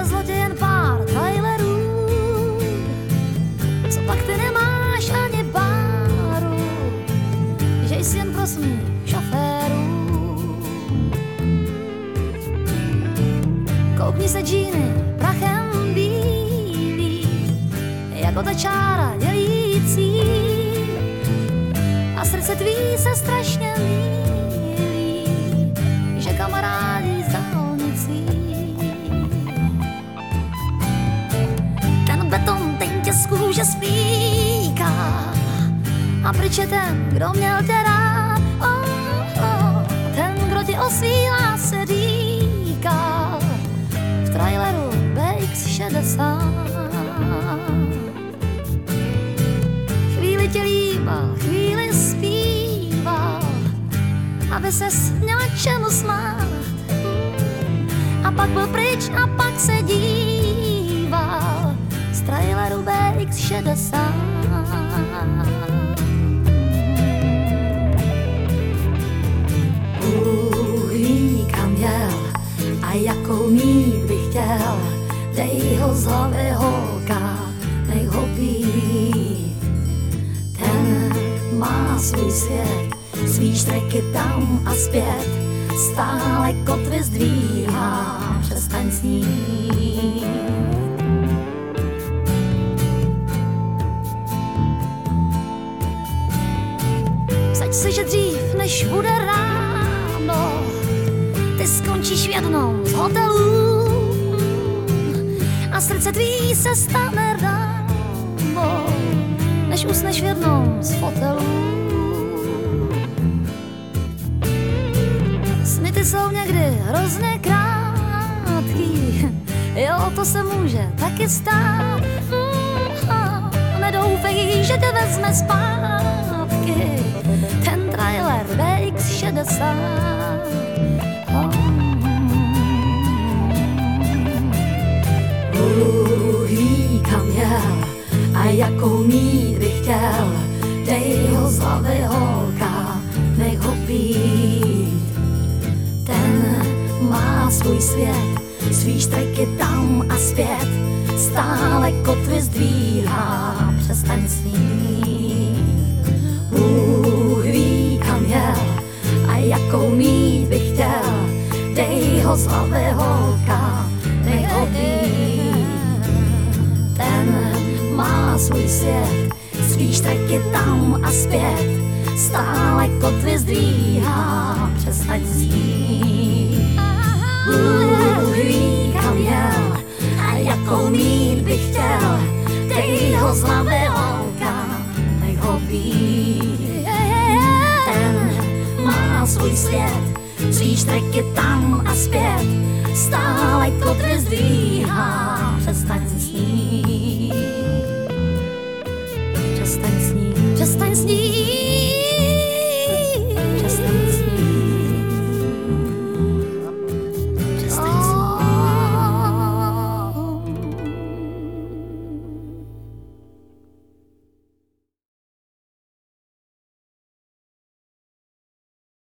vezlo tě jen pár trailerů. Co pak ty nemáš ani páru, že jsi jen pro smích šoférů. Koupni se džíny prachem bílý, jako ta čára dělící. A srdce tvý se strašně líbí, A pryč je ten, kdo měl tě rád. Oh, oh, ten, kdo ti o svý lásce říká. V traileru BX60. Chvíli tě líbal, chvíli zpíval, aby ses měla čemu smát. A pak byl pryč a pak se díval z traileru BX60. A jakou mít bych chtěl. Dej ho z hlavy holka, nech ho. Ten má svůj svět, svý štreky tam a zpět. Stále kotvy zdvíhá, přestaň snít. Vsaď se, že dřív, než bude ráno, ty skončíš v jednom z hotelů a srdce tvý se stane ráno, než usneš v jednom z fotelů. Sny ty jsou někdy hrozně krátký, jo, to se může taky stát. Nedoufej, že tě vezme zpátky ten trailer BX60. Svůj svět, svý štreky tam a zpět. Stále kotvy zdvíhá, přestaň snít. Bůh ví, kam jel a jakou mít bych chtěl. Dej ho z hlavy holka, nech. Ten má svůj svět, svý štreky tam a zpět. Stále kotvy zdvíhá, Hlavy holka, nech ho být. Ten má svůj svět, svý štreky tam a zpět. Stále kotvy zdvíhá, přestaň snít.